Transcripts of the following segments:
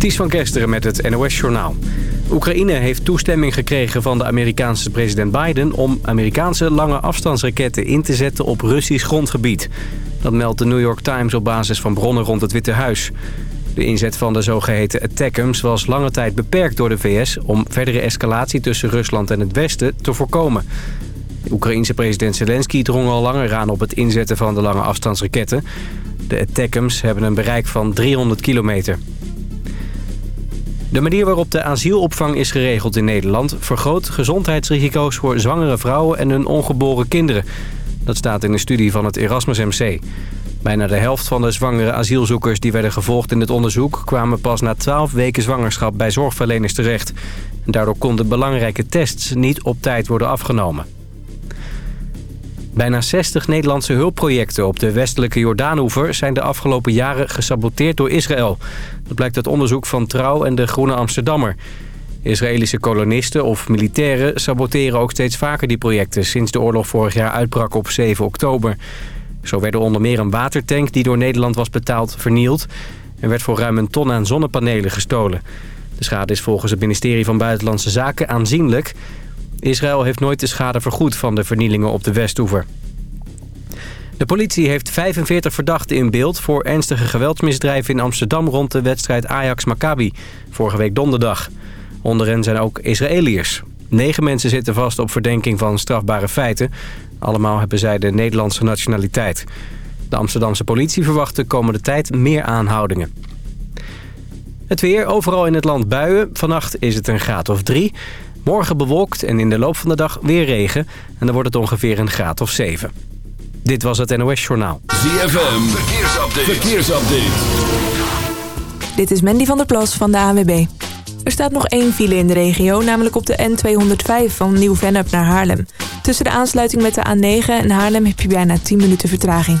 Ties van Kesteren met het NOS-journaal. Oekraïne heeft toestemming gekregen van de Amerikaanse president Biden... om Amerikaanse lange afstandsraketten in te zetten op Russisch grondgebied. Dat meldt de New York Times op basis van bronnen rond het Witte Huis. De inzet van de zogeheten attackums was lange tijd beperkt door de VS... om verdere escalatie tussen Rusland en het Westen te voorkomen. De Oekraïense president Zelensky drong al langer aan op het inzetten van de lange afstandsraketten. De attackums hebben een bereik van 300 kilometer. De manier waarop de asielopvang is geregeld in Nederland... vergroot gezondheidsrisico's voor zwangere vrouwen en hun ongeboren kinderen. Dat staat in een studie van het Erasmus MC. Bijna de helft van de zwangere asielzoekers die werden gevolgd in het onderzoek... kwamen pas na 12 weken zwangerschap bij zorgverleners terecht. Daardoor konden belangrijke tests niet op tijd worden afgenomen. Bijna 60 Nederlandse hulpprojecten op de westelijke Jordaanoever... zijn de afgelopen jaren gesaboteerd door Israël. Dat blijkt uit onderzoek van Trouw en de Groene Amsterdammer. Israëlische kolonisten of militairen saboteren ook steeds vaker die projecten... sinds de oorlog vorig jaar uitbrak op 7 oktober. Zo werd onder meer een watertank die door Nederland was betaald vernield... en werd voor ruim een ton aan zonnepanelen gestolen. De schade is volgens het ministerie van Buitenlandse Zaken aanzienlijk... Israël heeft nooit de schade vergoed van de vernielingen op de Westoever. De politie heeft 45 verdachten in beeld voor ernstige geweldsmisdrijven in Amsterdam rond de wedstrijd Ajax-Maccabi, vorige week donderdag. Onder hen zijn ook Israëliërs. Negen mensen zitten vast op verdenking van strafbare feiten. Allemaal hebben zij de Nederlandse nationaliteit. De Amsterdamse politie verwacht de komende tijd meer aanhoudingen. Het weer, overal in het land buien. Vannacht is het een graad of drie. Morgen bewolkt en in de loop van de dag weer regen. En dan wordt het ongeveer een graad of 7. Dit was het NOS Journaal. ZFM, verkeersupdate. verkeersupdate. Dit is Mandy van der Plas van de ANWB. Er staat nog één file in de regio, namelijk op de N205 van Nieuw-Vennep naar Haarlem. Tussen de aansluiting met de A9 en Haarlem heb je bijna 10 minuten vertraging.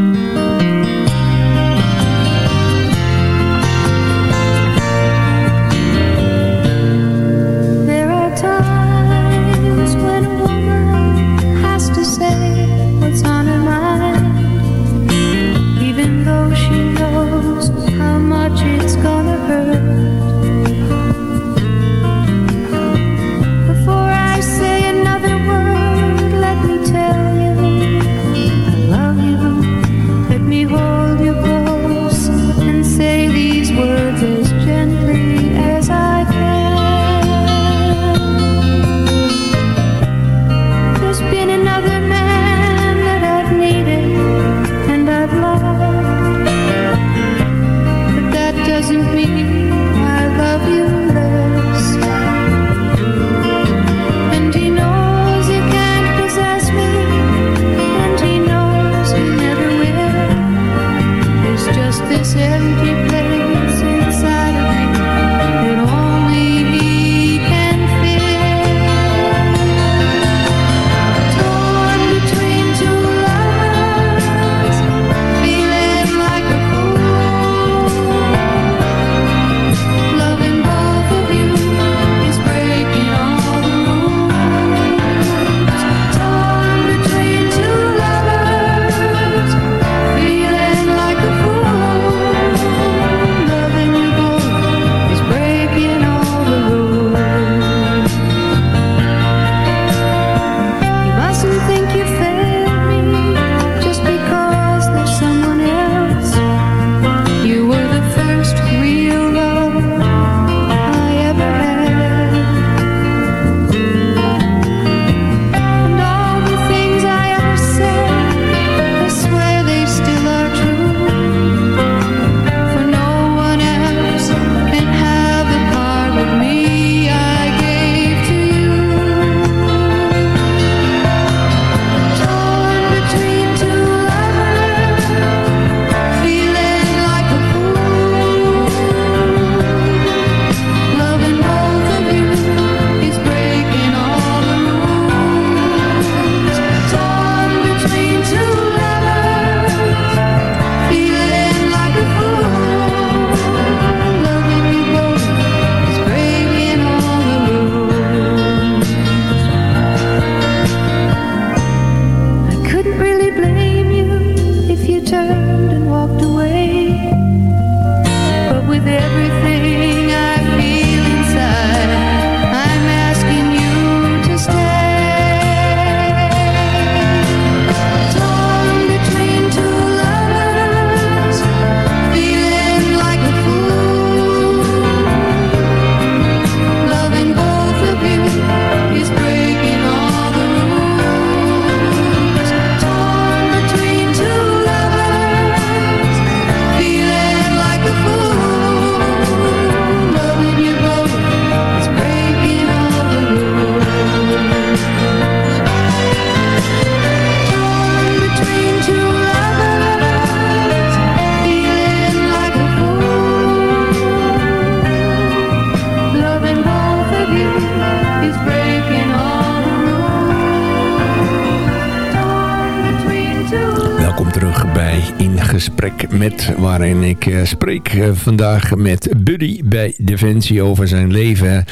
Met... waarin ik uh, spreek uh, vandaag met Buddy bij Defensie... over zijn leven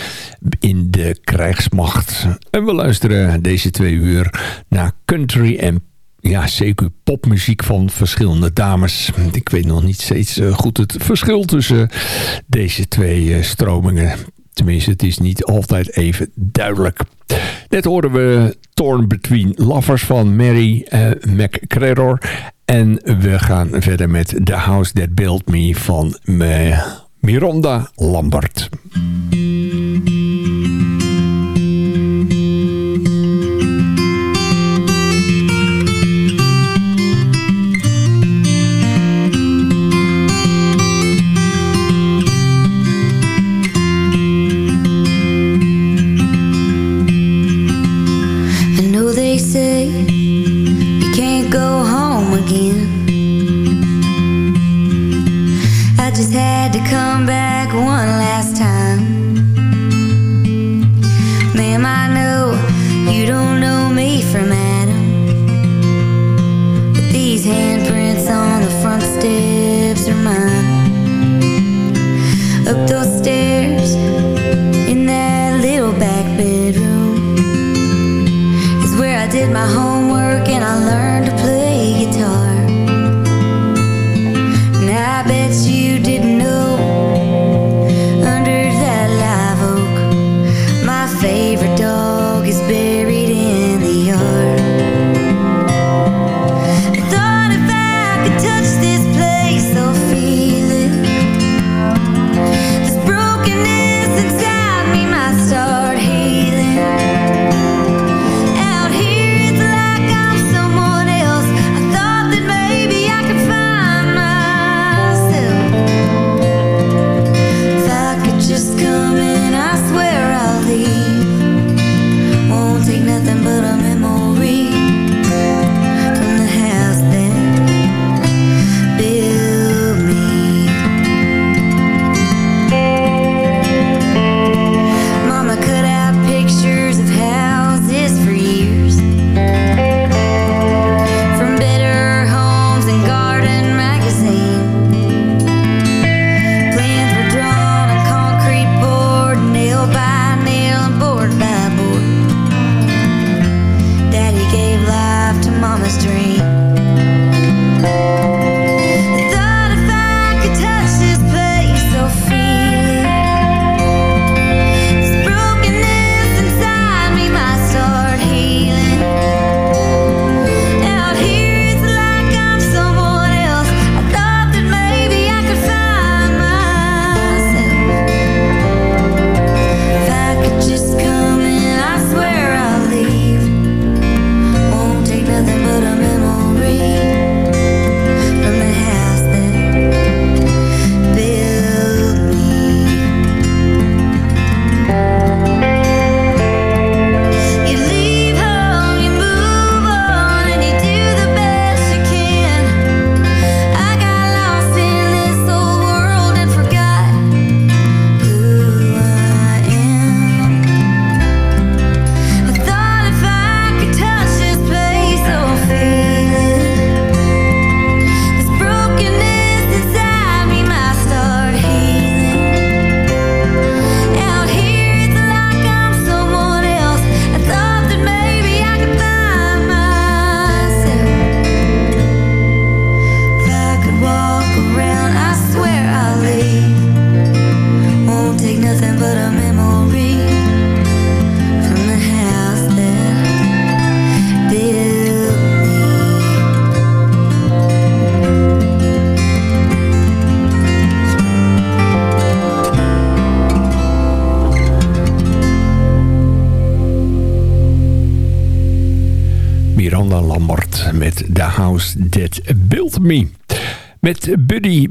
in de krijgsmacht. En we luisteren deze twee uur naar country en ja, zeker popmuziek van verschillende dames. Ik weet nog niet steeds uh, goed het verschil tussen deze twee stromingen. Tenminste, het is niet altijd even duidelijk. Net hoorden we Torn Between Lovers van Mary uh. En we gaan verder met The House That Built Me van Miranda Lambert. come back one last time. Ma'am, I know you don't know me from Adam. But these handprints on the front steps are mine. Up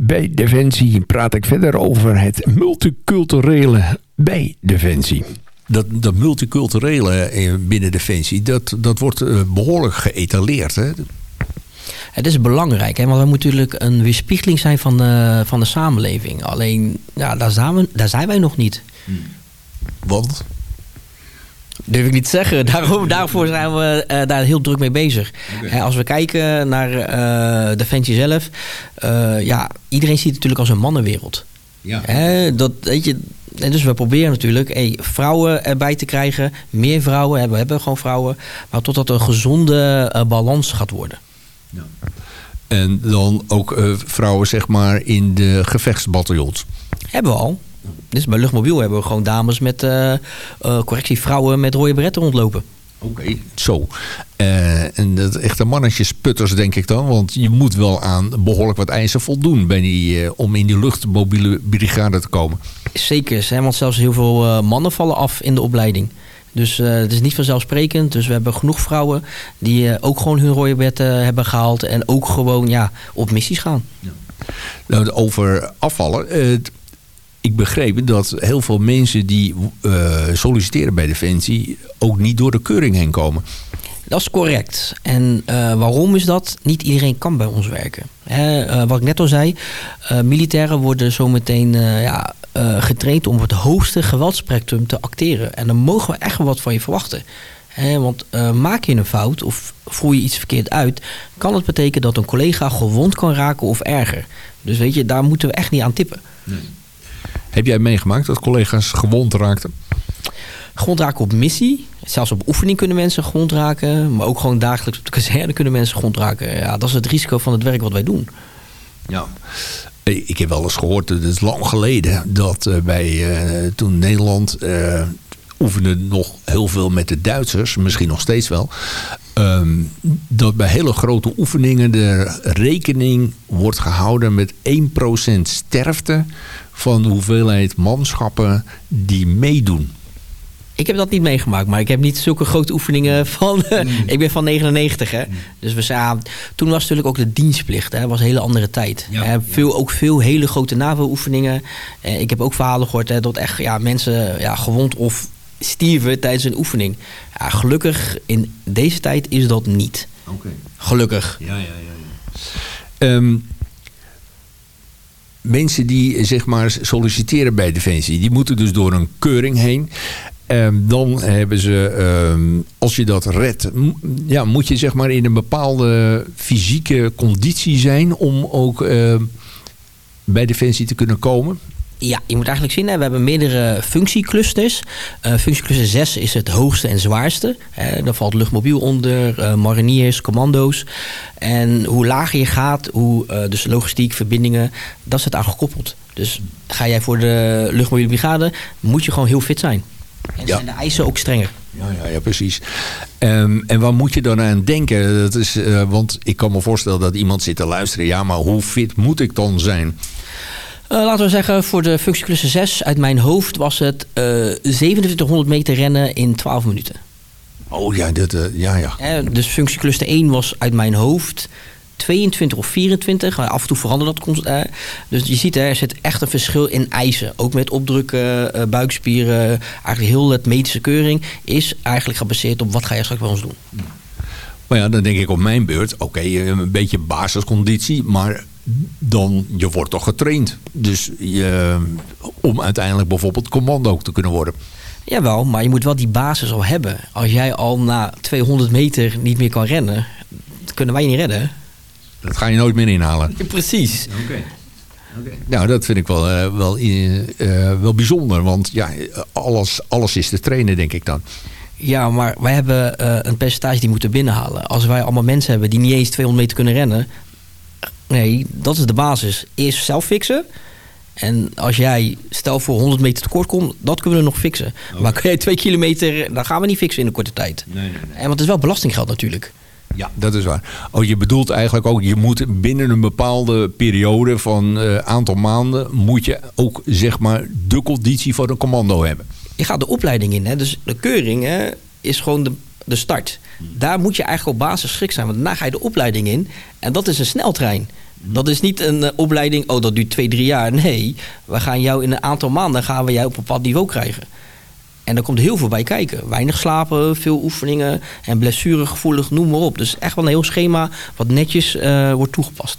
bij Defensie praat ik verder over het multiculturele bij Defensie. Dat, dat multiculturele binnen Defensie, dat, dat wordt eh, behoorlijk geëtaleerd. Hè? Het is belangrijk, hè? want we moeten natuurlijk een weerspiegeling zijn van de, van de samenleving. Alleen, ja, daar, zijn we, daar zijn wij nog niet. Want? Durf ik niet te zeggen. Daarom, daarvoor zijn we uh, daar heel druk mee bezig. Okay. als we kijken naar uh, Defensie zelf... Uh, ja, iedereen ziet het natuurlijk als een mannenwereld. Ja. Hè, dat, weet je, en dus we proberen natuurlijk hey, vrouwen erbij te krijgen. Meer vrouwen. We hebben gewoon vrouwen. Maar totdat een gezonde balans gaat worden. Ja. En dan ook vrouwen zeg maar in de gevechtsbataljons. Hebben we al. Dus bij luchtmobiel hebben we gewoon dames met uh, uh, correctie, vrouwen met rode beretten rondlopen. Oké, zo. Uh, en dat echte mannetjesputters denk ik dan. Want je moet wel aan behoorlijk wat eisen voldoen bij die, om in die luchtmobiele brigade te komen. Zeker, hè, want zelfs heel veel mannen vallen af in de opleiding. Dus het is niet vanzelfsprekend. Dus we hebben genoeg vrouwen die ook gewoon hun rode beretten hebben gehaald. En ook gewoon ja, op missies gaan. Ja. Nou, over afvallen ik begreep dat heel veel mensen die uh, solliciteren bij Defensie ook niet door de keuring heen komen. Dat is correct. En uh, waarom is dat? Niet iedereen kan bij ons werken. Hè, uh, wat ik net al zei, militairen worden zometeen ja, getraind om het hoogste geweldspectrum te acteren. En dan mogen we echt wat van je verwachten. Hè, want maak je een fout of voer je iets verkeerd uit, kan het betekenen dat een collega gewond kan raken of erger. Dus weet je, daar moeten we echt niet aan tippen. Nee. Heb jij meegemaakt dat collega's gewond raakten? Gewond raken op missie. Zelfs op oefening kunnen mensen gewond raken. Maar ook gewoon dagelijks op de kazerne kunnen mensen gewond raken. Ja, dat is het risico van het werk wat wij doen. Ja. Ik heb wel eens gehoord, het is lang geleden, dat bij uh, toen Nederland uh, oefende nog heel veel met de Duitsers, misschien nog steeds wel. Um, dat bij hele grote oefeningen de rekening wordt gehouden met 1% sterfte van de hoeveelheid manschappen die meedoen. Ik heb dat niet meegemaakt, maar ik heb niet zulke grote oefeningen van... Mm. ik ben van 99, hè. Mm. Dus we zagen, toen was natuurlijk ook de dienstplicht. Hè. was een hele andere tijd. Ja, veel, Ook veel hele grote NAVO-oefeningen. Eh, ik heb ook verhalen gehoord hè, dat echt ja, mensen ja, gewond of stierven tijdens een oefening. Ja, gelukkig in deze tijd is dat niet. Okay. Gelukkig. Ja, ja, ja. ja. Um, mensen die zeg maar solliciteren bij Defensie, die moeten dus door een keuring heen. Um, dan hebben ze, um, als je dat redt, ja, moet je zeg maar in een bepaalde fysieke conditie zijn om ook uh, bij Defensie te kunnen komen. Ja, je moet eigenlijk zien, hè, we hebben meerdere functieclusters. Uh, functiecluster 6 is het hoogste en zwaarste. Hè, daar valt luchtmobiel onder, uh, mariniers, commando's. En hoe lager je gaat, hoe uh, dus logistiek, verbindingen, dat zit aan gekoppeld. Dus ga jij voor de luchtmobiele brigade, moet je gewoon heel fit zijn. En ja. zijn de eisen ook strenger. Ja, ja, ja precies. Um, en waar moet je dan aan denken? Dat is, want ik kan me voorstellen dat iemand zit te luisteren. Ja, maar hoe fit moet ik dan zijn? Uh, laten we zeggen, voor de functieclusse 6 uit mijn hoofd was het uh, 2700 meter rennen in 12 minuten. Oh ja, dat, uh, ja, ja. Dus functiecluster 1 was uit mijn hoofd 22 of 24. Maar af en toe verandert dat. dus je ziet, er zit echt een verschil in eisen. Ook met opdrukken, buikspieren. Eigenlijk heel het medische keuring is eigenlijk gebaseerd op wat ga je straks bij ons doen. Maar ja, dan denk ik op mijn beurt, oké, een beetje basisconditie, maar dan je wordt toch getraind. Dus je, om uiteindelijk bijvoorbeeld commando te kunnen worden. Jawel, maar je moet wel die basis al hebben. Als jij al na 200 meter niet meer kan rennen, kunnen wij je niet redden. Dat ga je nooit meer inhalen. precies. Oké. Nou, dat vind ik wel, uh, wel, uh, wel bijzonder. Want ja, alles, alles is te trainen, denk ik dan. Ja, maar wij hebben uh, een percentage die moeten binnenhalen. Als wij allemaal mensen hebben die niet eens 200 meter kunnen rennen... Nee, dat is de basis. Eerst zelf fixen. En als jij, stel voor 100 meter tekort komt, dat kunnen we nog fixen. Maar kun jij 2 kilometer, dan gaan we niet fixen in een korte tijd. Nee, nee, nee. En want het is wel belastinggeld natuurlijk. Ja, dat is waar. Oh, je bedoelt eigenlijk ook, je moet binnen een bepaalde periode van uh, aantal maanden, moet je ook zeg maar de conditie voor een commando hebben. Je gaat de opleiding in, hè? dus de keuring hè, is gewoon de de start. Daar moet je eigenlijk op basis schrik zijn. Want daarna ga je de opleiding in. En dat is een sneltrein. Dat is niet een uh, opleiding, oh dat duurt twee, drie jaar. Nee, we gaan jou in een aantal maanden gaan we jou op een bepaald niveau krijgen. En er komt heel veel bij kijken. Weinig slapen, veel oefeningen en blessuregevoelig, noem maar op. Dus echt wel een heel schema wat netjes uh, wordt toegepast.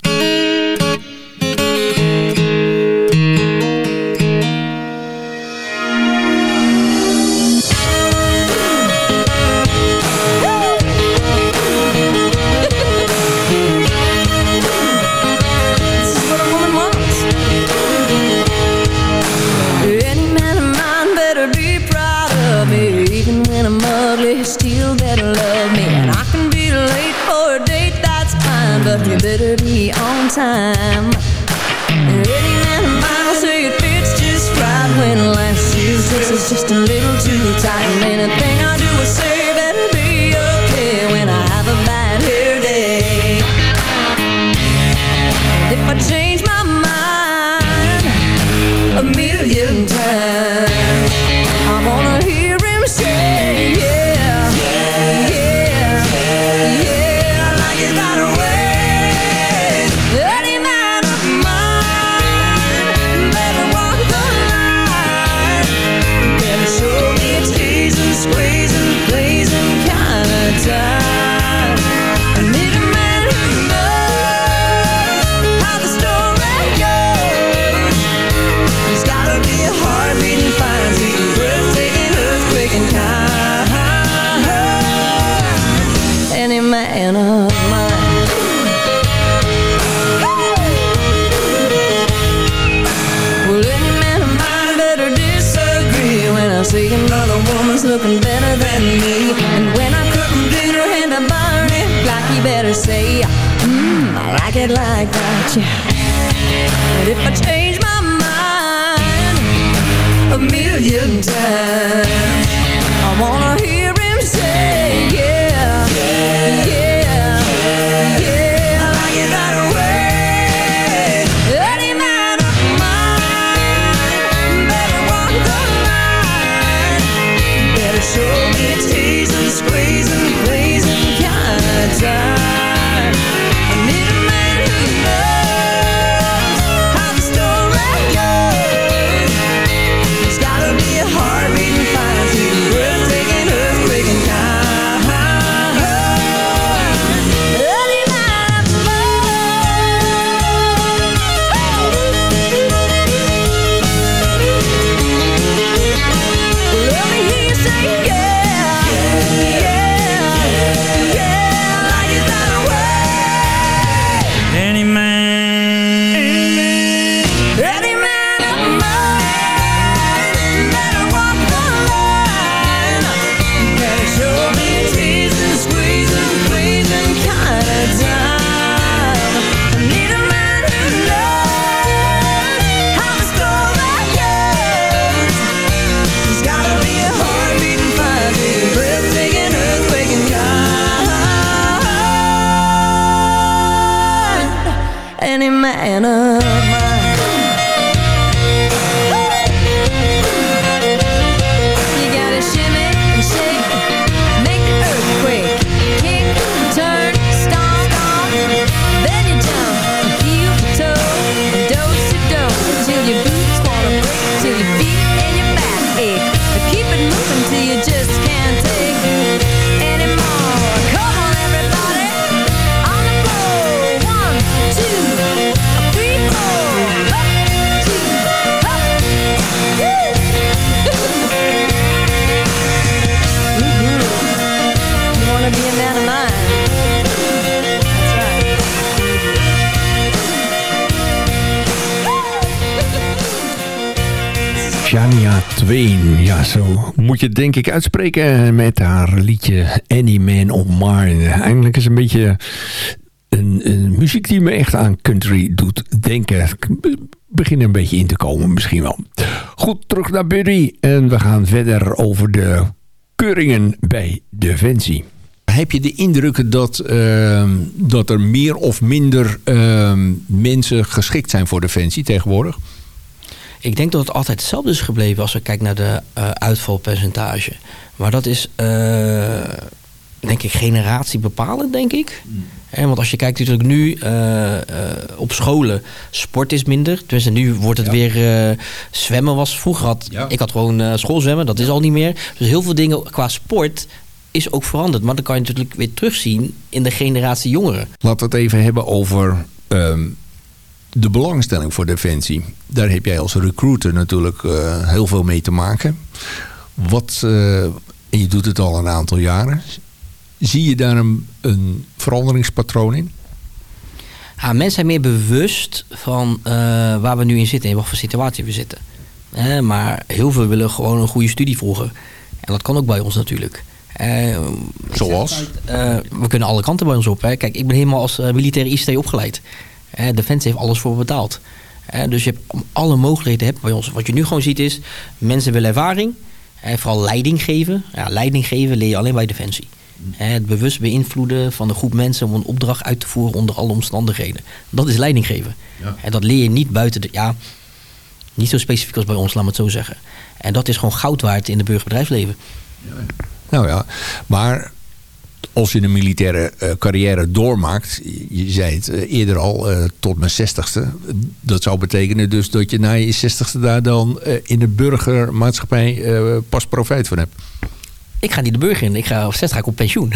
Any man of Twain, ja zo moet je het denk ik uitspreken met haar liedje Any Man of Mine. Eigenlijk is een beetje een, een muziek die me echt aan country doet denken. Ik begin er een beetje in te komen misschien wel. Goed, terug naar Buddy en we gaan verder over de keuringen bij Defensie. Heb je de indruk dat, ehm, dat er meer of minder ehm, mensen geschikt zijn voor Defensie tegenwoordig? Ik denk dat het altijd hetzelfde is gebleven als we kijken naar de eh, uitvalpercentage. Maar dat is, eh, denk ik, generatiebepalend, denk ik. Hè, want als je kijkt natuurlijk nu eh, eh, op scholen, sport is minder. Dus nu wordt het Ja. weer eh, zwemmen was. Vroeger had Ja. ik had gewoon eh, schoolzwemmen, dat is al niet meer. Dus heel veel dingen qua sport is ook veranderd. Maar dan kan je natuurlijk weer terugzien in de generatie jongeren. Laten we het even hebben over ehm, de belangstelling voor Defensie. Daar heb jij als recruiter natuurlijk eh, heel veel mee te maken. Wat, eh, en je doet het al een aantal jaren. Zie je daar een, een veranderingspatroon in? Ja, mensen zijn meer bewust van eh, waar we nu in zitten en wat voor situatie we zitten. Eh, maar heel veel willen gewoon een goede studie volgen. En dat kan ook bij ons natuurlijk. Zoals? we kunnen alle kanten bij ons op. Hè. Kijk, ik ben helemaal als uh, militaire ICT opgeleid. Eh, Defensie heeft alles voor betaald. Eh, dus je hebt alle mogelijkheden hebt bij ons. Wat je nu gewoon ziet is, mensen willen ervaring. Hè, vooral leiding geven. Ja, leiding geven leer je alleen bij Defensie. Hè, het bewust beïnvloeden van een groep mensen om een opdracht uit te voeren onder alle omstandigheden. Dat is leiding geven. En dat leer je niet buiten de... Ja, niet zo specifiek als bij ons, laat me het zo zeggen. En dat is gewoon goud waard in het burgerbedrijfsleven. Nou ja, maar als je een militaire eh, carrière doormaakt, je, zei het eh, eerder al, eh, tot mijn zestigste. Dat zou betekenen dus dat je na je zestigste daar dan in de burgermaatschappij pas profijt van hebt. Ik ga niet de burger in. Ik ga op 60 ga ik op pensioen.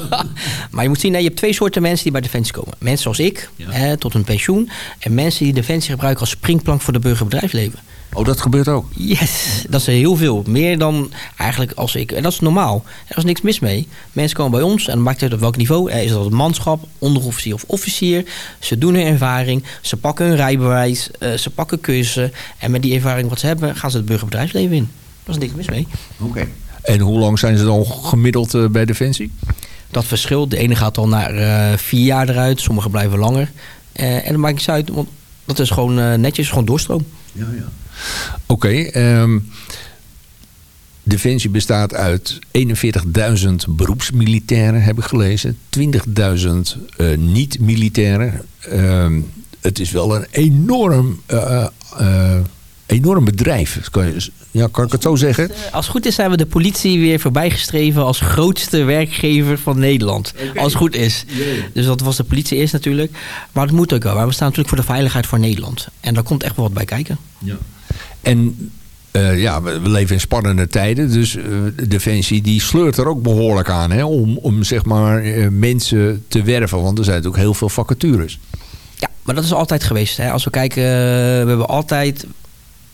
maar je moet zien, je hebt twee soorten mensen die bij Defensie komen. Mensen zoals ik, hè, tot hun pensioen. En mensen die Defensie gebruiken als springplank voor de burgerbedrijfsleven. Oh, dat gebeurt ook. Yes, dat is heel veel. Meer dan eigenlijk als ik. En dat is normaal. Er is niks mis mee. Mensen komen bij ons en dan maakt het uit op welk niveau. Is dat manschap, onderofficier of officier. Ze doen hun ervaring. Ze pakken hun rijbewijs. eh, ze pakken cursussen. En met die ervaring wat ze hebben, gaan ze het burgerbedrijfsleven in. Daar is niks mis mee. Oké. En hoe lang zijn ze dan gemiddeld eh, bij Defensie? Dat verschilt. De ene gaat al naar eh, vier jaar eruit. Sommigen blijven langer. Eh, en dat maakt niet uit. Want dat is gewoon netjes, gewoon doorstroom. Ja, ja. Oké, ehm, Defensie bestaat uit 41.000 beroepsmilitairen, heb ik gelezen. 20.000 eh, niet-militairen. Ehm, het is wel een enorm, eh, eh, enorm bedrijf. Kan, je, ja, kan ik het zo zeggen? Eh, Als het goed is zijn we de politie weer voorbijgestreven als grootste werkgever van Nederland. Als het goed is. Dus dat was de politie eerst natuurlijk. Maar het moet ook wel. Maar we staan natuurlijk voor de veiligheid voor Nederland. En daar komt echt wel wat bij kijken. En eh, ja, we leven in spannende tijden. Dus eh, Defensie die sleurt er ook behoorlijk aan hè, om, om zeg maar, mensen te werven. Want er zijn natuurlijk heel veel vacatures. Ja, maar dat is altijd geweest. Hè. Als we kijken, we hebben altijd...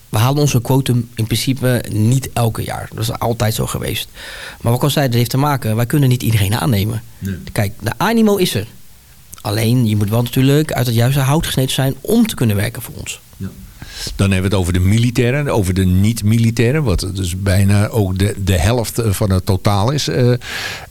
We halen onze quotum in principe niet elke jaar. Dat is altijd zo geweest. Maar wat ik al zei, dat heeft te maken... wij kunnen niet iedereen aannemen. Kijk, de animo is er. Alleen, je moet wel natuurlijk uit het juiste hout gesneden zijn... om te kunnen werken voor ons. Dan hebben we het over de militairen, over de niet-militairen. Wat dus bijna ook de, de helft eh, van het totaal is. Eh,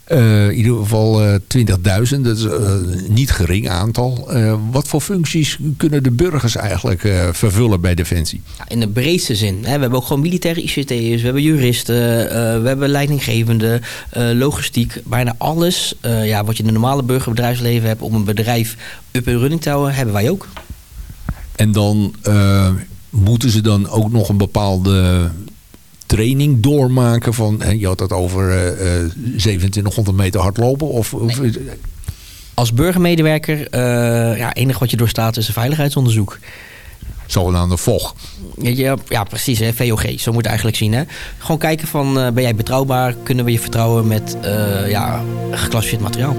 eh, in ieder geval eh, 20.000, dat is een niet gering aantal. Wat voor functies kunnen de burgers eigenlijk vervullen bij Defensie? Ja, in de breedste zin. Hè. We hebben ook gewoon militaire ICT'ers, we hebben juristen, we hebben leidinggevende, logistiek. Bijna alles ja, wat je in een normale burgerbedrijfsleven hebt om een bedrijf up en running te houden, hebben wij ook. En dan moeten ze dan ook nog een bepaalde training doormaken van... je had het over eh, eh, 2700 meter hardlopen of... of Als burgermedewerker, eh ja, enige wat je doorstaat is een veiligheidsonderzoek. zogenaamde VOG. Je, ja, precies, hè, VOG. Zo moet je eigenlijk zien. Hè. Gewoon kijken van, eh, ben jij betrouwbaar? Kunnen we je vertrouwen met eh, ja, geclassificeerd materiaal?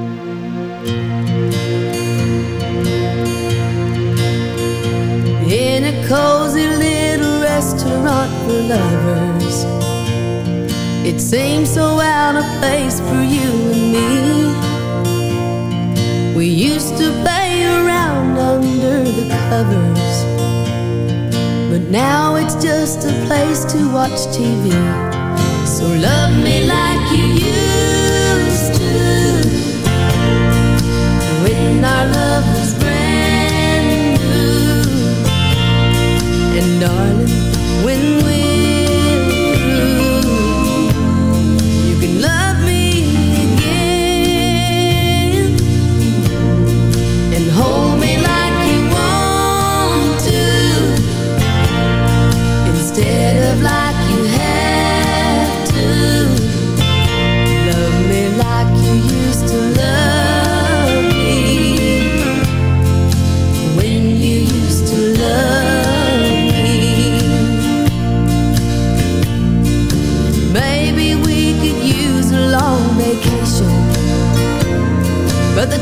Cozy little restaurant for lovers. It seems so out of place for you and me. We used to play around under the covers, but now it's just a place to watch TV. So love me like you used to when our love was darling,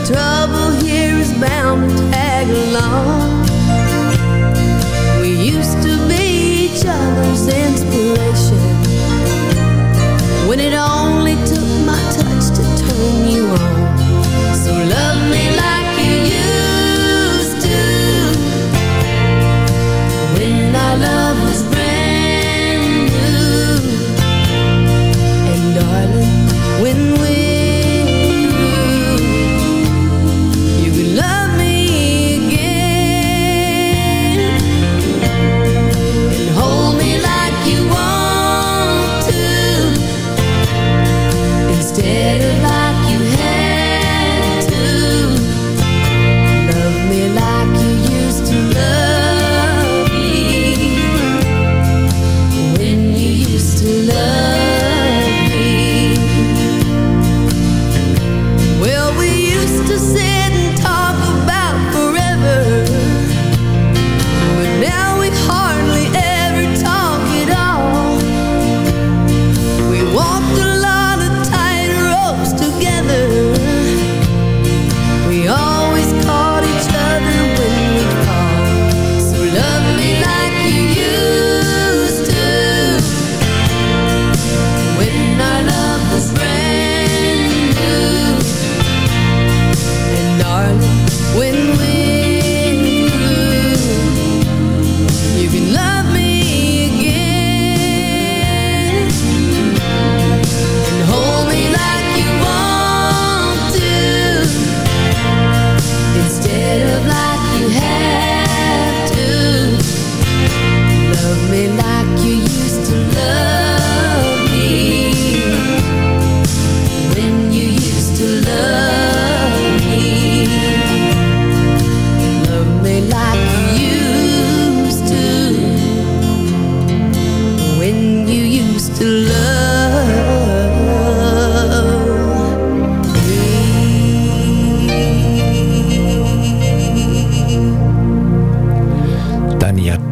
Try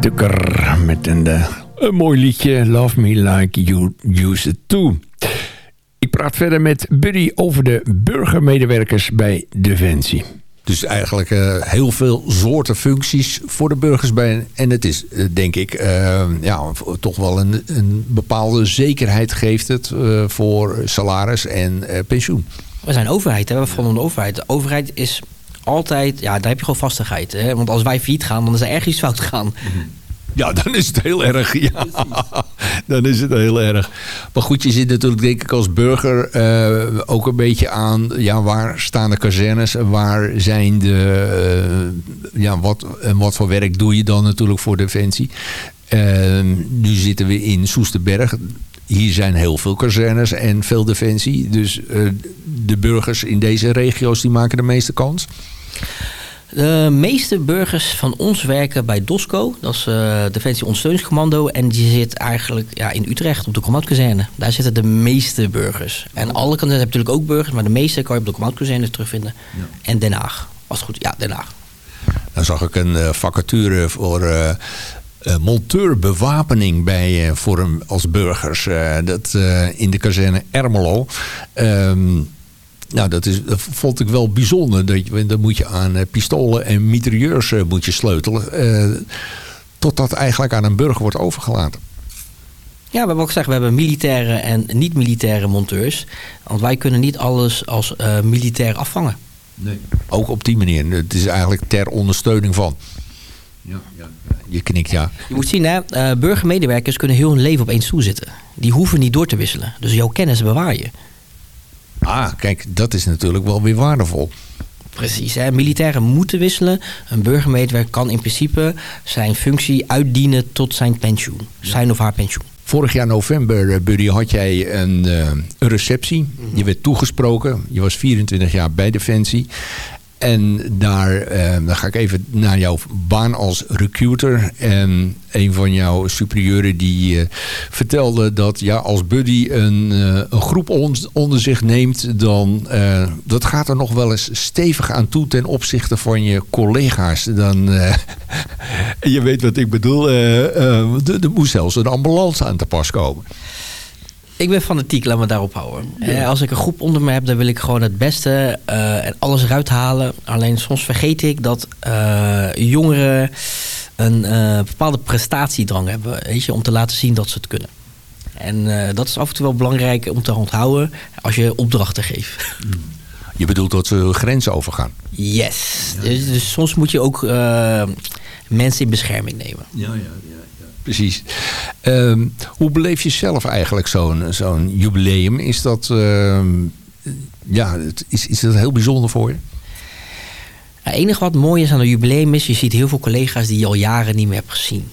Tucker met een, eh, een mooi liedje. Love Me Like You Used To. Ik praat verder met Buddy over de burgermedewerkers bij Defensie. Dus eigenlijk eh, heel veel soorten functies voor de burgers bij. En het is, eh, denk ik, ja, toch wel een, een bepaalde zekerheid geeft het eh, voor salaris en eh, pensioen. We zijn overheid, hè? we vallen onder de overheid. De overheid is altijd, ja, daar heb je gewoon vastigheid. Hè? Want als wij failliet gaan, dan is er ergens iets fout gegaan. Ja, dan is het heel erg. Ja. Dan is het heel erg. Maar goed, je zit natuurlijk denk ik als burger eh, ook een beetje aan... Ja, waar staan de kazernes en waar zijn de... eh, ja, wat, en wat voor werk doe je dan natuurlijk voor Defensie? Eh, nu zitten we in Soesterberg. Hier zijn heel veel kazernes en veel Defensie. Dus eh, de burgers in deze regio's die maken de meeste kans. De meeste burgers van ons werken bij DOSCO. Dat is eh Defensie Ondersteuningscommando. En die zit eigenlijk ja, in Utrecht op de commandkazerne. Daar zitten de meeste burgers. En alle kanten hebben natuurlijk ook burgers. Maar de meeste kan je op de commandkazerne terugvinden. En Den Haag. Was het goed? Ja, Den Haag. Dan zag ik een eh, vacature voor eh, monteurbewapening bij, voor hem als burgers. dat, in de kazerne Ermelo. Ehm, nou, dat, is, dat vond ik wel bijzonder. Dat je, dan moet je aan eh, pistolen en mitrailleurs eh, moet je sleutelen. eh, totdat eigenlijk aan een burger wordt overgelaten. Ja, we hebben ook gezegd, we hebben militaire en niet-militaire monteurs. Want wij kunnen niet alles als eh, militair afvangen. Nee. Ook op die manier. Het is eigenlijk ter ondersteuning van. Ja, ja, Je knikt ja. Je moet zien, hè, eh, burgermedewerkers kunnen heel hun leven op één stoel zitten. Die hoeven niet door te wisselen. Dus jouw kennis bewaar je. Ah, kijk, dat is natuurlijk wel weer waardevol. Precies, hè. militairen moeten wisselen. Een burgermedewerker kan in principe zijn functie uitdienen tot zijn pensioen. Zijn of haar pensioen. Vorig jaar november, eh, Buddy, had jij een, eh, een receptie. Je werd toegesproken. Je was 24 jaar bij Defensie. En daar eh, ga ik even naar jouw baan als recruiter. En een van jouw superieuren die eh, vertelde dat ja, als Buddy een, eh, een groep on- onder zich neemt... dan dat gaat er nog wel eens stevig aan toe ten opzichte van je collega's. Dan, je weet wat ik bedoel. er moest zelfs een ambulance aan te pas komen. Ik ben fanatiek, laat me daarop houden. Eh, als ik een groep onder me heb, dan wil ik gewoon het beste eh, en alles eruit halen. Alleen soms vergeet ik dat eh, jongeren een eh, bepaalde prestatiedrang hebben. Weet je, om te laten zien dat ze het kunnen. En eh, dat is af en toe wel belangrijk om te onthouden als je opdrachten geeft. Je bedoelt dat ze grenzen overgaan. Yes. Dus, dus soms moet je ook eh, mensen in bescherming nemen. Ja, ja, ja. Precies. Ehm, hoe beleef je zelf eigenlijk zo'n zo'n jubileum? Is dat, ehm, ja, is, is dat heel bijzonder voor je? Het enige wat mooi is aan een jubileum is, je ziet heel veel collega's die je al jaren niet meer hebt gezien.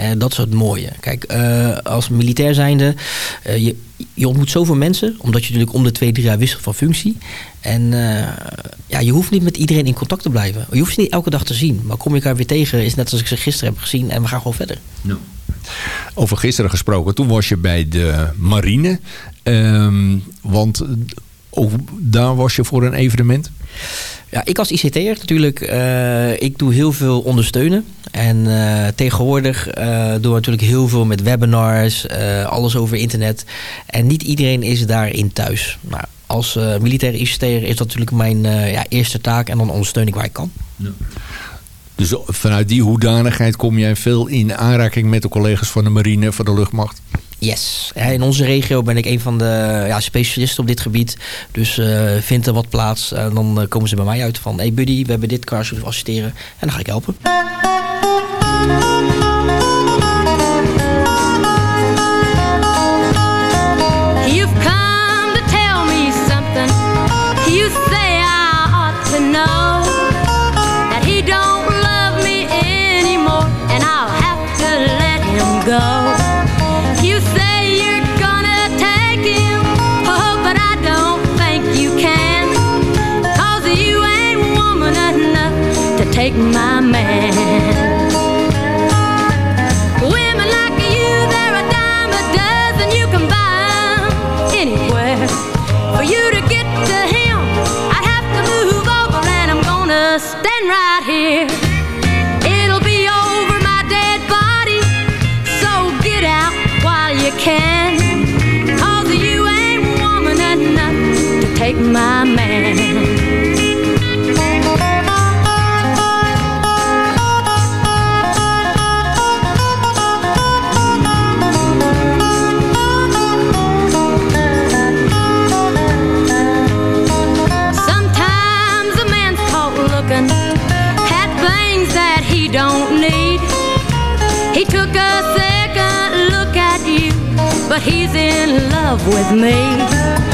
En dat is het mooie. Kijk, eh, als militair zijnde, eh, je, je ontmoet zoveel mensen, omdat je natuurlijk om de twee, drie jaar wisselt van functie. En eh, ja, je hoeft niet met iedereen in contact te blijven. Je hoeft ze niet elke dag te zien. Maar kom je elkaar weer tegen, is net als ik ze gisteren heb gezien en we gaan gewoon verder. Over gisteren gesproken, toen was je bij de marine. Ehm, want eh, ook daar was je voor een evenement. Ja, ik als ICT'er natuurlijk, eh, ik doe heel veel ondersteunen. En eh, tegenwoordig eh doen we natuurlijk heel veel met webinars, eh, alles over internet. En niet iedereen is daarin thuis. Maar als eh, militaire ICT'er is dat natuurlijk mijn eh, ja, eerste taak en dan ondersteun ik waar ik kan. Dus vanuit die hoedanigheid kom jij veel in aanraking met de collega's van de marine, van de luchtmacht. Yes. Ja, In onze regio ben ik een van de ja, specialisten op dit gebied. Dus eh vindt er wat plaats, eh, dan eh, komen ze bij mij uit van... hey buddy, we hebben dit, kan je assisteren? En dan ga ik helpen. Take my man. But he's in love with me.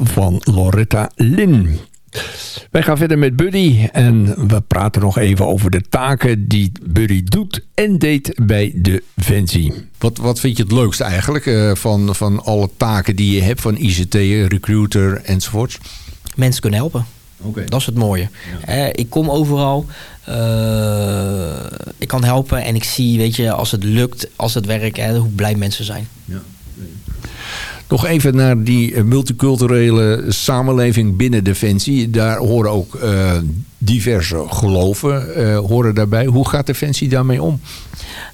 Van Loretta Lynn. Wij gaan verder met Buddy en we praten nog even over de taken die Buddy doet en deed bij Defensie. Wat, wat vind je het leukste eigenlijk eh, van, van alle taken die je hebt van ICT, recruiter enzovoorts? Mensen kunnen helpen. Oké. Dat is het mooie. Eh, ik kom overal. eh, ik kan helpen en ik zie, weet je, als het lukt, als het werkt, hè, hoe blij mensen zijn. Nog even naar die eh, multiculturele samenleving binnen Defensie. Daar horen ook eh, diverse geloven eh, horen daarbij. Hoe gaat Defensie daarmee om?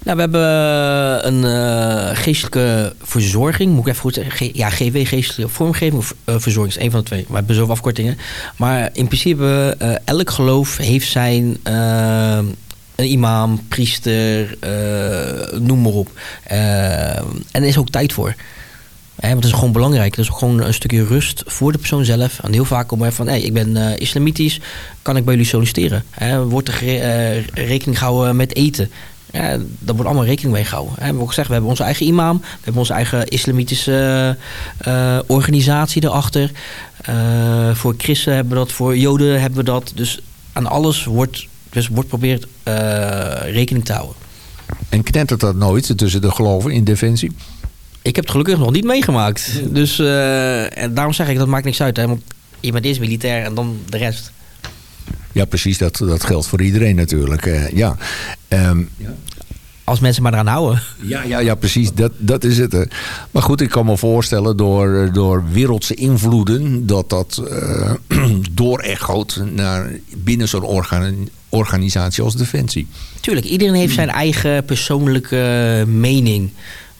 Nou, we hebben een geestelijke verzorging. Moet ik even goed zeggen? Ja, GW, geestelijke vormgeving of eh, verzorging. is één van de twee. We hebben zoveel afkortingen. Maar in principe, elk geloof heeft zijn... een imam, priester, noem maar op. En er is ook tijd voor. Want het is gewoon belangrijk. Het is gewoon een stukje rust voor de persoon zelf. En heel vaak we van, hey, ik ben eh, islamitisch, kan ik bij jullie solliciteren? Hè, wordt er eh, rekening gehouden met eten? Ja, daar wordt allemaal rekening mee gehouden. Hè. We gezegd, we hebben onze eigen imam, we hebben onze eigen islamitische eh, organisatie erachter. Voor christenen hebben we dat, voor joden hebben we dat. Dus aan alles wordt, dus wordt probeerd rekening te houden. En knettert dat nooit tussen de geloven in Defensie? Ik heb het gelukkig nog niet meegemaakt. Dus eh, en daarom zeg ik, dat maakt niks uit. Hè, want iemand is militair en dan de rest. Ja, precies. Dat, dat geldt voor iedereen natuurlijk. eh, ja. Ehm, Als mensen maar eraan houden. Ja, ja, ja precies. Dat, dat is het. hè. Maar goed, ik kan me voorstellen door, door wereldse invloeden... dat dat eh doorechoot naar binnen zo'n organ- organisatie als Defensie. Tuurlijk, iedereen heeft zijn eigen persoonlijke mening.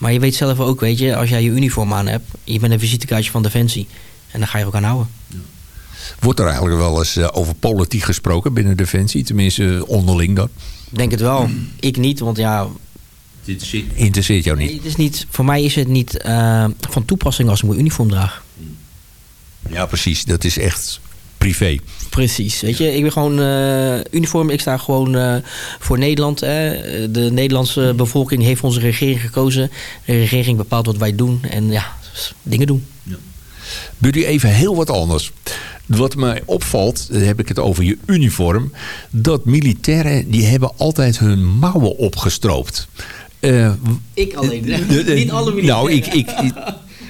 Maar je weet zelf ook, weet je, als jij je uniform aan hebt... je bent een visitekaartje van Defensie. En dan ga je er ook aan houden. Wordt er eigenlijk wel eens eh, over politiek gesproken binnen Defensie? Tenminste, eh, onderling dan? Denk het wel. Ik niet, want ja... Dit interesseert jou niet? Het is niet, voor mij is het niet eh, van toepassing als ik mijn uniform draag. Ja, precies. Dat is echt privé. Precies. Weet je, ik ben gewoon eh, uniform. Ik sta gewoon eh, voor Nederland. Hè. De Nederlandse bevolking heeft onze regering gekozen. De regering bepaalt wat wij doen. En ja, dus dingen doen. Buddy, even heel wat anders. Wat mij opvalt, dan heb ik het over je uniform... dat militairen, die hebben altijd hun mouwen opgestroopt. Eh, Ik alleen. de- de- Niet alle militairen. Nou, ik, ik, ik-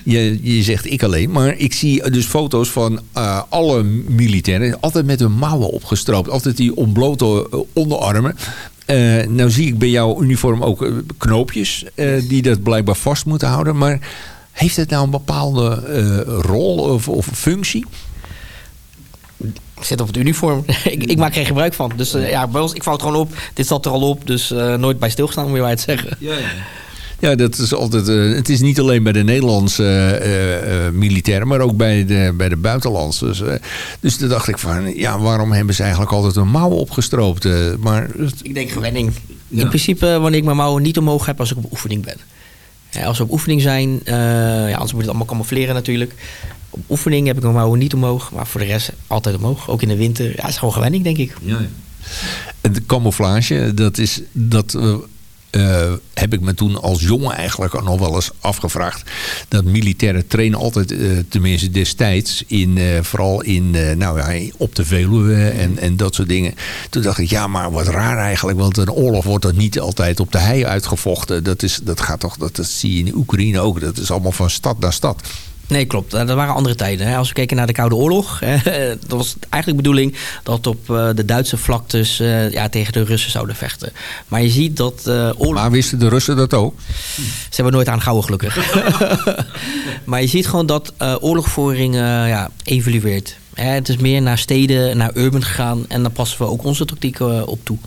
je, je zegt ik alleen, maar ik zie dus foto's van eh, alle militairen... altijd met hun mouwen opgestroopt. Altijd die ontblote eh, onderarmen. Eh, nou zie ik bij jouw uniform ook knoopjes... eh, die dat blijkbaar vast moeten houden. Maar heeft het nou een bepaalde eh, rol of, of functie? Ik zit op het uniform. ik, ik maak geen gebruik van. Dus ja, bij ons, ik vouw het gewoon op. Dit zat er al op. Dus eh, nooit bij stilgestaan, moet je maar te zeggen. Ja, dat is altijd. eh, het is niet alleen bij de Nederlandse eh, eh, militairen, maar ook bij de, bij de buitenlandse. Dus, dus toen dacht ik van, ja, waarom hebben ze eigenlijk altijd hun mouwen opgestroopt? eh, maar Ik denk gewenning. In principe, wanneer ik mijn mouwen niet omhoog heb als ik op oefening ben. Ja, als we op oefening zijn, eh, ja, anders moet je het allemaal camoufleren natuurlijk. Op oefening heb ik mijn mouwen niet omhoog, maar voor de rest altijd omhoog. Ook in de winter. Ja, het is gewoon gewenning, denk ik. En de camouflage, dat is dat. Eh, heb ik me toen als jongen eigenlijk al nog wel eens afgevraagd. Dat militairen trainen altijd, eh, tenminste destijds, in, eh, vooral in, nou ja, op de Veluwe en, en dat soort dingen. Toen dacht ik, ja maar wat raar eigenlijk, want een oorlog wordt dat niet altijd op de hei uitgevochten. Dat, is, dat gaat toch, dat, dat zie je in Oekraïne ook. Dat is allemaal van stad naar stad. Nee, klopt. Eh, Dat waren andere tijden. hè. Als we kijken naar de Koude Oorlog, hè, dat was eigenlijk de bedoeling dat op eh, de Duitse vlaktes eh, ja, tegen de Russen zouden vechten. Maar je ziet dat eh, oorlog... Maar wisten de Russen dat ook? Ze hebben nooit aangehouden, gelukkig. maar je ziet gewoon dat eh, oorlogvoering eh, ja, evolueert. Hè, het is meer naar steden, naar urban gegaan. En daar passen we ook onze tactiek eh, op toe.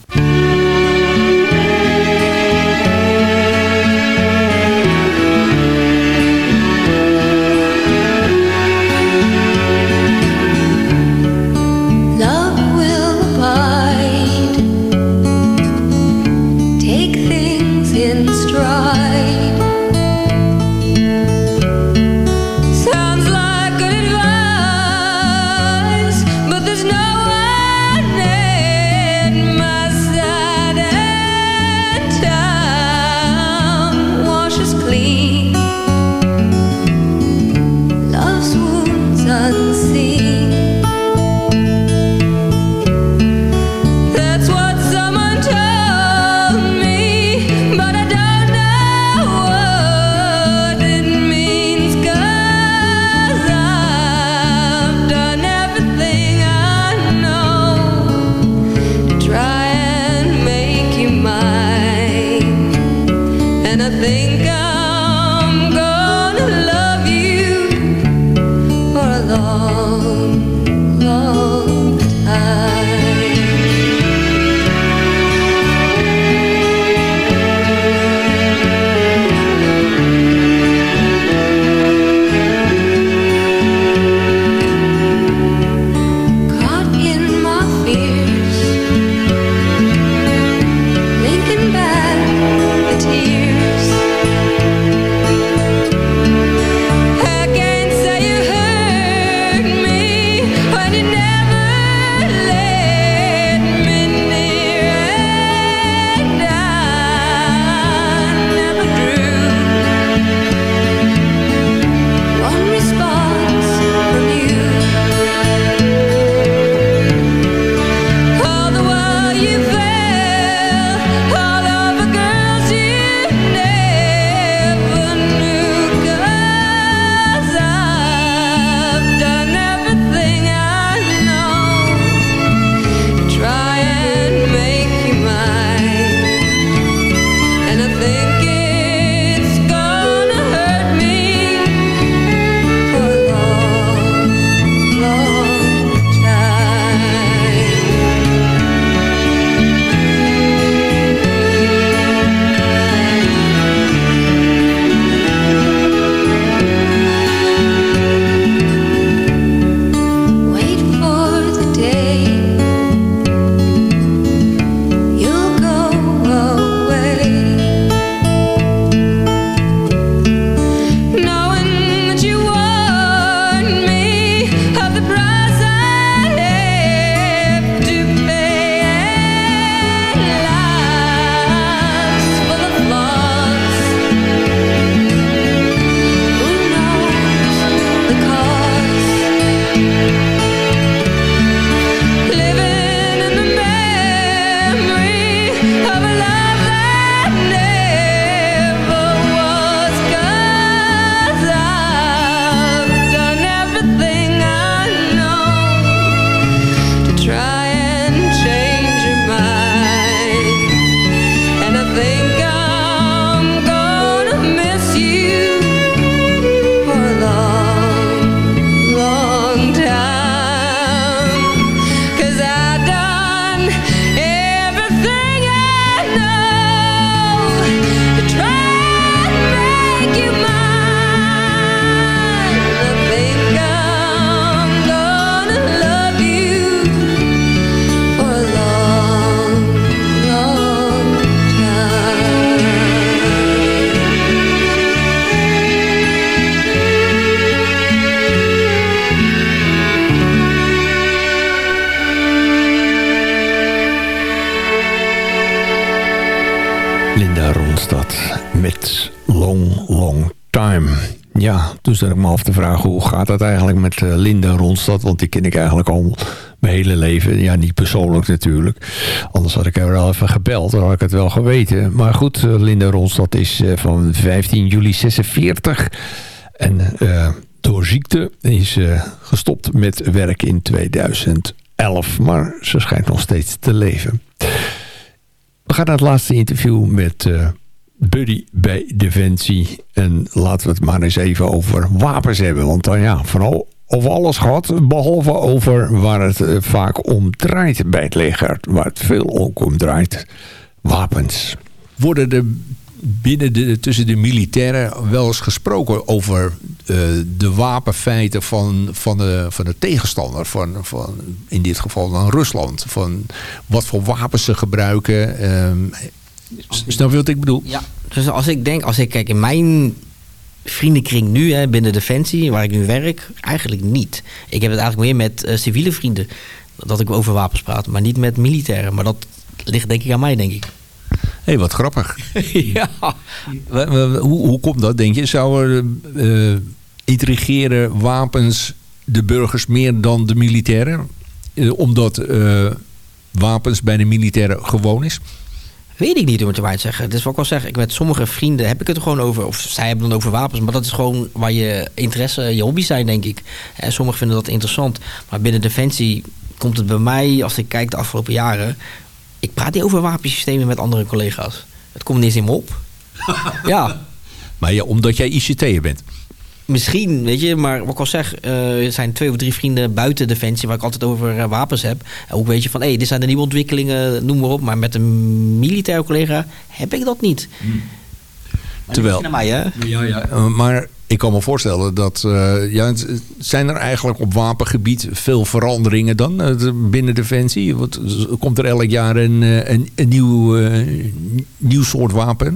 Ronstadt met Long Long Time. Ja, toen zat ik me af te vragen hoe gaat dat eigenlijk met eh, Linda Ronstadt? Want die ken ik eigenlijk al mijn hele leven. Ja, niet persoonlijk natuurlijk. Anders had ik haar wel even gebeld, dan had ik het wel geweten. Maar goed, eh, Linda Ronstadt is eh, van 15 juli 46. En door ziekte is gestopt met werk in 2011. Maar ze schijnt nog steeds te leven. Gaan naar het laatste interview met eh, Buddy bij Defensie. En laten we het maar eens even over wapens hebben. Want dan ja, vooral over alles gehad. Behalve over waar het eh, vaak om draait bij het leger. Waar het veel ook om draait. Wapens. Worden er binnen de, tussen de militairen wel eens gesproken over eh, de wapenfeiten van, van, de, van de tegenstander? Van, van, in dit geval dan Rusland. Van wat voor wapens ze gebruiken. ehm, snap je wat ik bedoel? Ja, dus als ik denk, als ik kijk in mijn vriendenkring nu hè, binnen Defensie, waar ik nu werk, eigenlijk niet. Ik heb het eigenlijk meer met eh, civiele vrienden dat ik over wapens praat, maar niet met militairen. Maar dat ligt denk ik aan mij, denk ik. Hé, hey, wat grappig. ja. Hoe, hoe komt dat, denk je? Zouden eh intrigeren wapens de burgers meer dan de militairen? Eh, omdat eh, wapens bij de militairen gewoon is? Weet ik niet, om het te waar te zeggen. Dus wat ik wel zeg, ik met sommige vrienden heb ik het er gewoon over. Of zij hebben dan over wapens. Maar dat is gewoon waar je interesse, je hobby's zijn, denk ik. En sommigen vinden dat interessant. Maar binnen Defensie komt het bij mij, als ik kijk de afgelopen jaren... Ik praat niet over wapensystemen met andere collega's. Het komt niet eens in me op. ja, Maar ja, omdat jij ICT'er bent. misschien, weet je. Maar wat ik al zeg, eh, er zijn twee of drie vrienden buiten Defensie... waar ik altijd over eh, wapens heb. En ook weet je van, hé, dit zijn de nieuwe ontwikkelingen, noem maar op. Maar met een militair collega heb ik dat niet. Maar Terwijl- niet naar mij, hè? Ja, ja. Eh, maar ik kan me voorstellen dat... eh, ja, zijn er eigenlijk op wapengebied veel veranderingen dan eh, binnen Defensie? Komt er elk jaar een, eh, een, een nieuw, nieuw soort wapen?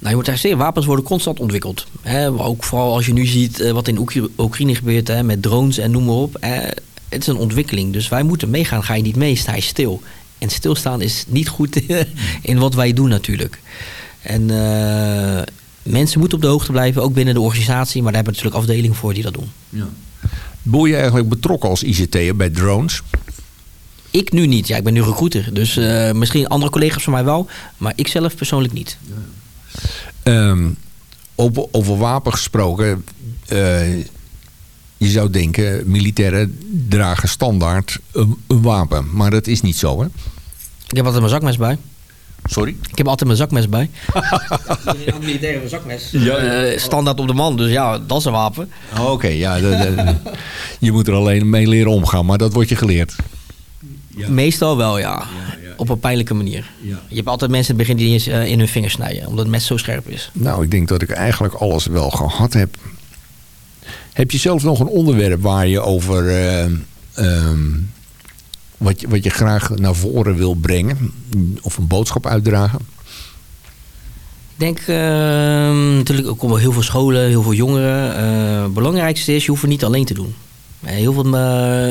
Nou, je moet eigenlijk zeggen, wapens worden constant ontwikkeld. Hè, ook vooral als je nu ziet wat in Oekra- Oekraïne gebeurt hè, met drones en noem maar op. Eh, het is een ontwikkeling, dus wij moeten meegaan. Ga je niet mee, sta je stil. En stilstaan is niet goed in wat wij doen natuurlijk. En mensen moeten op de hoogte blijven, ook binnen de organisatie. Maar daar hebben we natuurlijk afdelingen voor die dat doen. Ben je eigenlijk betrokken als ICT'er bij drones? Ik nu niet. Ja, ik ben nu recruiter. Dus eh, misschien andere collega's van mij wel. Maar ik zelf persoonlijk niet. Ehm, over, over wapen gesproken. eh, je zou denken, militairen dragen standaard een, een wapen. Maar dat is niet zo, hè? Ik heb altijd mijn zakmes bij. Sorry? Ik heb altijd mijn zakmes bij. Een zakmes. Eh, standaard op de man, dus ja, dat is een wapen. Oké, ja. de- de- je moet er alleen mee leren omgaan, maar dat wordt je geleerd. Meestal wel, ja. Op een pijnlijke manier. Je hebt altijd mensen in het begin die eh, in hun vingers snijden, omdat het mes zo scherp is. Nou, ik denk dat ik eigenlijk alles wel gehad heb. Heb je zelf nog een onderwerp waar je over... eh, ehm, wat, je, wat je graag naar voren wil brengen? Of een boodschap uitdragen? Ik denk ehm, natuurlijk ook heel veel scholen, heel veel jongeren. Eh, het belangrijkste is, je hoeft het niet alleen te doen. Eh, heel veel, eh,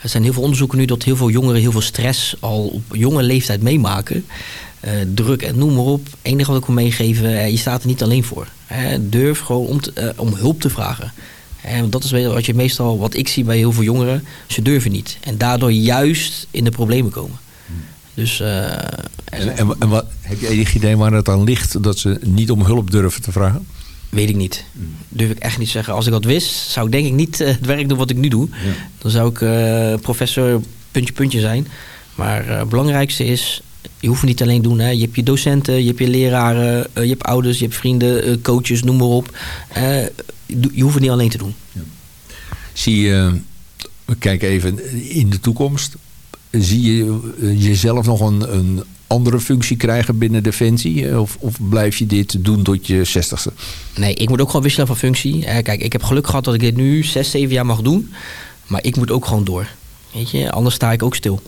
er zijn heel veel onderzoeken nu dat heel veel jongeren heel veel stress al op jonge leeftijd meemaken. Druk en noem maar op. Het enige wat ik wil meegeven, je staat er niet alleen voor. Durf gewoon om, om hulp te vragen. Want dat is wat je meestal, wat ik zie bij heel veel jongeren, ze durven niet. En daardoor juist in de problemen komen. Dus eh, En, en, en wat, heb je enig idee waar het aan ligt dat ze niet om hulp durven te vragen? Weet ik niet. Durf ik echt niet zeggen. Als ik dat wist, zou ik denk ik niet eh, het werk doen wat ik nu doe. Dan zou ik eh, professor puntje puntje zijn. Maar het belangrijkste is, je hoeft het niet alleen te doen. Hè. Je hebt je docenten, je hebt je leraren, je hebt ouders, je hebt vrienden, coaches, noem maar op. Je hoeft het niet alleen te doen. Zie je, we kijken even in de toekomst. Zie je eh, jezelf nog een, een andere functie krijgen binnen Defensie? Eh, Of, of blijf je dit doen tot je zestigste? Nee, ik moet ook gewoon wisselen van functie. Eh, kijk, ik heb geluk gehad dat ik dit nu zes, zeven jaar mag doen. Maar ik moet ook gewoon door. Weet je, anders sta ik ook stil.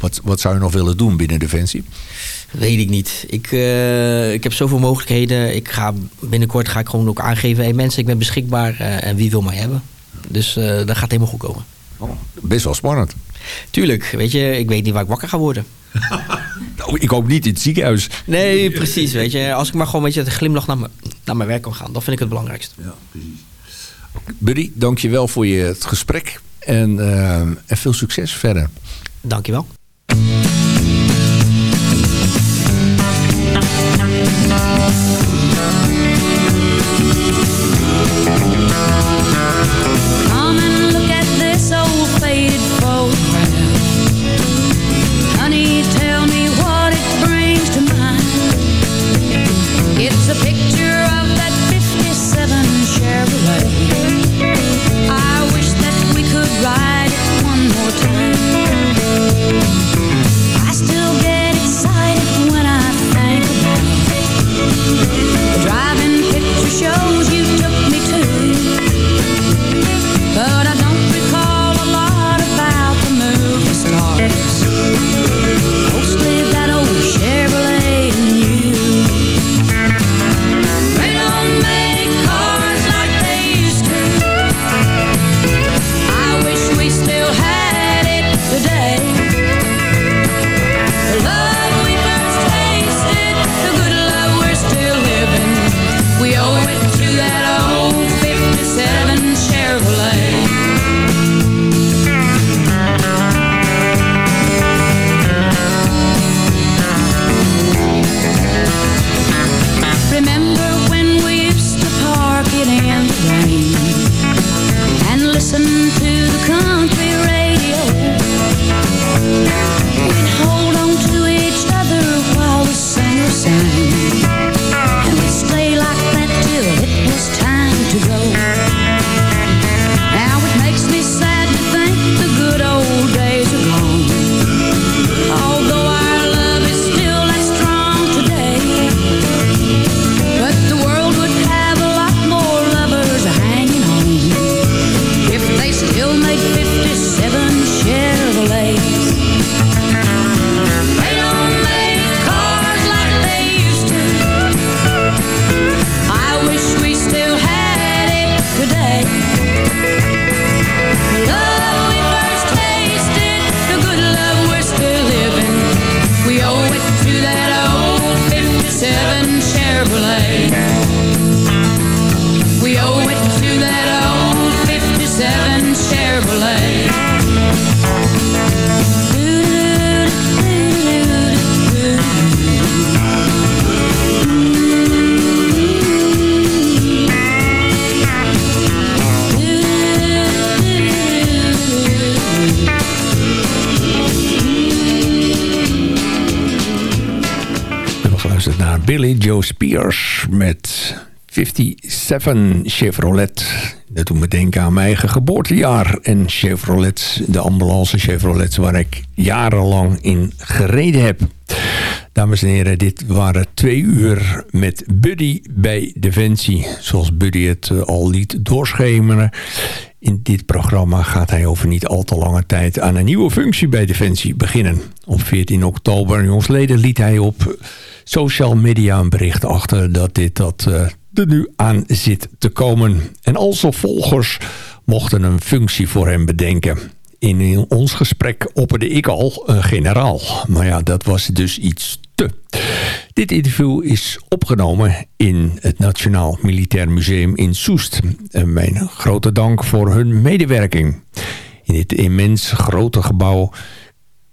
Wat, wat zou je nog willen doen binnen Defensie? Weet ik niet. Ik, eh, ik heb zoveel mogelijkheden. Ik ga, binnenkort ga ik gewoon ook aangeven... Hey mensen, ik ben beschikbaar eh, en wie wil mij hebben. Dus eh dat gaat helemaal goed komen. Best wel spannend. Tuurlijk, weet je, ik weet niet waar ik wakker ga worden. Nou, ik hoop niet in het ziekenhuis. Nee, precies. Weet je, als ik maar gewoon een beetje met een glimlach naar, mijn- naar mijn werk kan gaan, dat vind ik het belangrijkste. Buddy, dank je wel voor je, het gesprek. En, en veel succes verder. Dankjewel. Come Chevrolet. I wish that we could ride it one more time. Billy Joe Spears met 57 Chevrolet. Dat doet me denken aan mijn eigen geboortejaar. En Chevrolet, de ambulance Chevrolets waar ik jarenlang in gereden heb. Dames en heren, dit waren twee uur met Buddy bij Defensie. Zoals Buddy het eh, al liet doorschemeren. In dit programma gaat hij over niet al te lange tijd aan een nieuwe functie bij Defensie beginnen. Op 14 oktober, jongsleden, liet hij op social media een bericht achter dat dit dat, eh, er nu aan zit te komen. En al zijn volgers mochten een functie voor hem bedenken. In ons gesprek opperde ik al een generaal. Maar ja, dat was dus iets Dit interview is opgenomen in het Nationaal Militair Museum in Soest. Mijn grote dank voor hun medewerking. In dit immens grote gebouw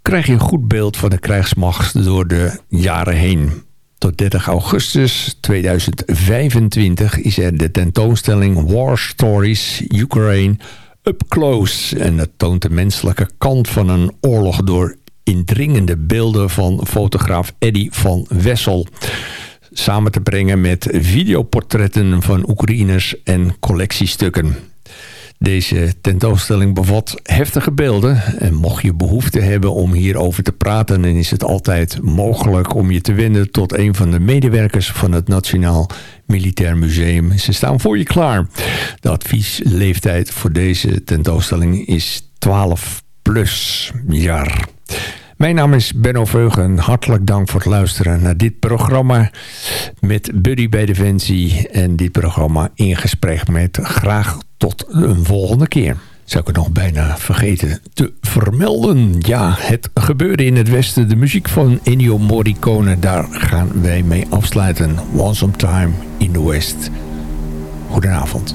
krijg je een goed beeld van de krijgsmacht door de jaren heen. Tot 30 augustus 2025 is er de tentoonstelling War Stories Ukraine Up Close. En dat toont de menselijke kant van een oorlog door indringende beelden van fotograaf Eddy van Wessel. Samen te brengen met videoportretten van Oekraïners en collectiestukken. Deze tentoonstelling bevat heftige beelden. En mocht je behoefte hebben om hierover te praten... dan is het altijd mogelijk om je te wenden tot een van de medewerkers van het Nationaal Militair Museum. Ze staan voor je klaar. De adviesleeftijd voor deze tentoonstelling is 12 plus jaar. Mijn naam is Benno Veugen. Hartelijk dank voor het luisteren naar dit programma met Buddy bij Defensie. En dit programma in gesprek met graag tot een volgende keer. Zou ik het nog bijna vergeten te vermelden. Ja, het gebeurde in het westen. De muziek van Ennio Morricone, daar gaan wij mee afsluiten. Once on Time in the West. Goedenavond.